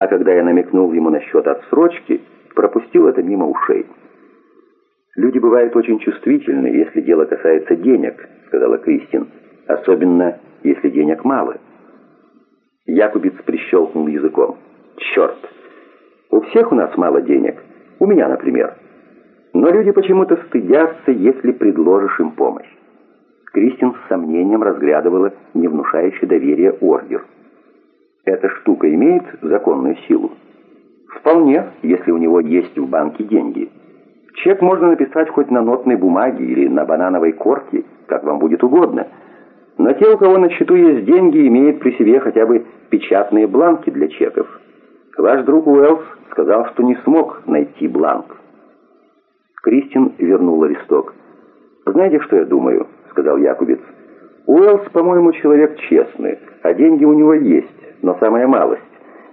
А когда я намекнул ему насчет отсрочки, пропустил это мимо ушей. «Люди бывают очень чувствительны, если дело касается денег», — сказала Кристин. «Особенно, если денег мало». Якубиц прищелкнул языком. «Черт! У всех у нас мало денег. У меня, например. Но люди почему-то стыдятся, если предложишь им помощь». Кристин с сомнением разглядывала не внушающий доверия ордер. «Эта штука имеет законную силу?» «Вполне, если у него есть в банке деньги». Чек можно написать хоть на нотной бумаге или на банановой корке, как вам будет угодно. Но те, у кого на счету есть деньги, имеют при себе хотя бы печатные бланки для чеков. Ваш друг Уэллс сказал, что не смог найти бланк. Кристин вернула листок. «Знаете, что я думаю?» — сказал Якубец. «Уэллс, по-моему, человек честный, а деньги у него есть, но самая малость.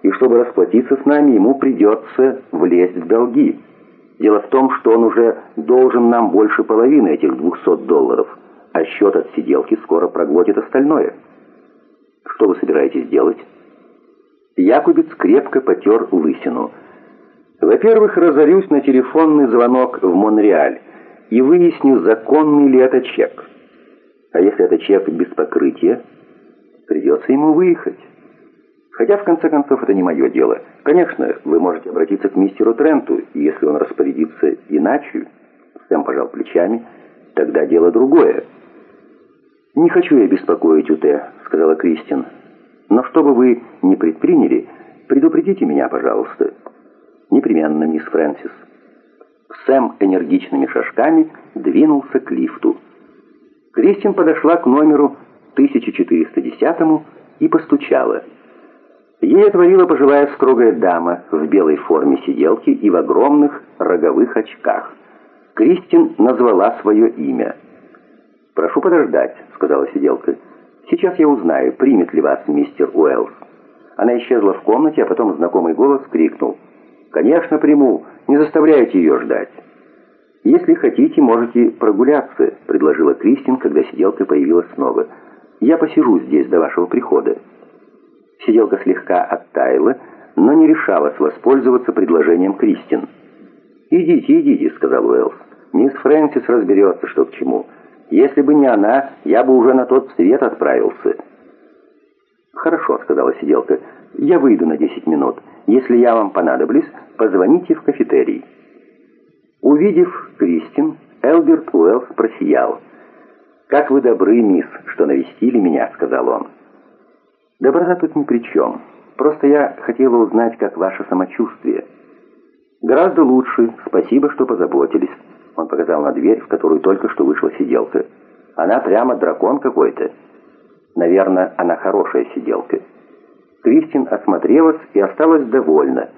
И чтобы расплатиться с нами, ему придется влезть в долги». Дело в том, что он уже должен нам больше половины этих 200 долларов, а счет от сиделки скоро проглотит остальное. Что вы собираетесь делать? Якубец крепко потер лысину. Во-первых, разорюсь на телефонный звонок в Монреаль и выясню, законный ли это чек. А если это чек без покрытия, придется ему выехать. Хотя, в конце концов, это не мое дело. Конечно, вы можете обратиться к мистеру Тренту, и если он распорядится иначе, Сэм пожал плечами, тогда дело другое. «Не хочу я беспокоить Уте», — сказала Кристин. «Но что бы вы ни предприняли, предупредите меня, пожалуйста». «Непременно, мисс Фрэнсис». Сэм энергичными шажками двинулся к лифту. Кристин подошла к номеру 1410 и постучала. Ей отворила пожилая строгая дама в белой форме сиделки и в огромных роговых очках. Кристин назвала свое имя. «Прошу подождать», — сказала сиделка. «Сейчас я узнаю, примет ли вас мистер Уэллс». Она исчезла в комнате, а потом знакомый голос крикнул. «Конечно, приму. Не заставляйте ее ждать». «Если хотите, можете прогуляться», — предложила Кристин, когда сиделка появилась снова. «Я посижу здесь до вашего прихода». Сиделка слегка оттаяла, но не решалась воспользоваться предложением Кристин. «Идите, идите», — сказал Уэллс. «Мисс Фрэнсис разберется, что к чему. Если бы не она, я бы уже на тот свет отправился». «Хорошо», — сказала сиделка. «Я выйду на 10 минут. Если я вам понадоблюсь, позвоните в кафетерий». Увидев Кристин, Элберт Уэллс просиял. «Как вы добры, мисс, что навестили меня», — сказал он. Доброта тут ни при чем. Просто я хотела узнать, как ваше самочувствие. Гораздо лучше. Спасибо, что позаботились. Он показал на дверь, в которую только что вышла сиделка. Она прямо дракон какой-то. Наверное, она хорошая сиделка. Кристин осмотрелась и осталась довольна.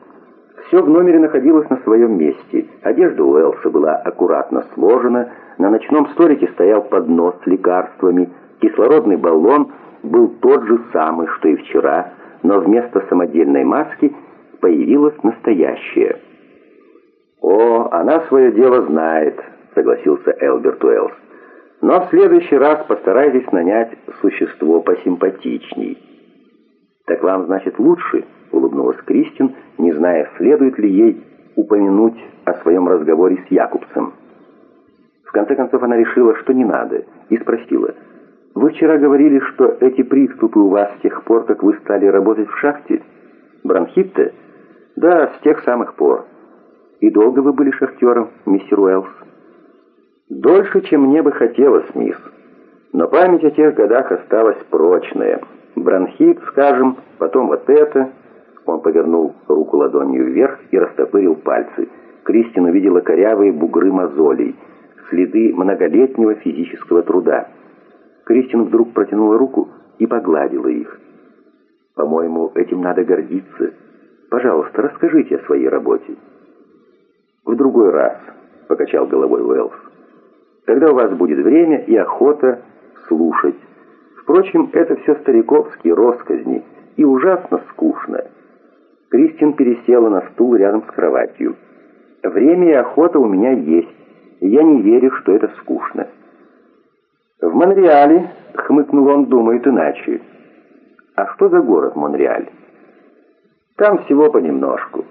Все в номере находилось на своем месте. Одежда у Элса была аккуратно сложена, на ночном столике стоял поднос с лекарствами, кислородный баллон — был тот же самый, что и вчера, но вместо самодельной маски появилась настоящая. «О, она свое дело знает», — согласился Элберт Уэллс. «Но в следующий раз постарайтесь нанять существо посимпатичней». «Так вам, значит, лучше?» — улыбнулась Кристин, не зная, следует ли ей упомянуть о своем разговоре с Якубсом. В конце концов она решила, что не надо, и спросила — вы вчера говорили, что эти приступы у вас с тех пор, как вы стали работать в шахте? Бронхит-то? Да, с тех самых пор. И долго вы были шахтером, мистер Уэллс? Дольше, чем мне бы хотелось, мисс. Но память о тех годах осталась прочная. Бронхит, скажем, потом вот это. Он повернул руку ладонью вверх и растопырил пальцы. Кристин увидела корявые бугры мозолей, следы многолетнего физического труда. Кристин вдруг протянула руку и погладила их. «По-моему, этим надо гордиться. Пожалуйста, расскажите о своей работе». «В другой раз», — покачал головой Уэллс. «Когда у вас будет время и охота слушать. Впрочем, это все стариковские росказни и ужасно скучно». Кристин пересела на стул рядом с кроватью. «Время и охота у меня есть, и я не верю, что это скучно». «В Монреале», — хмыкнул он, — «думает иначе». «А что за город Монреаль?» Там всего понемножку.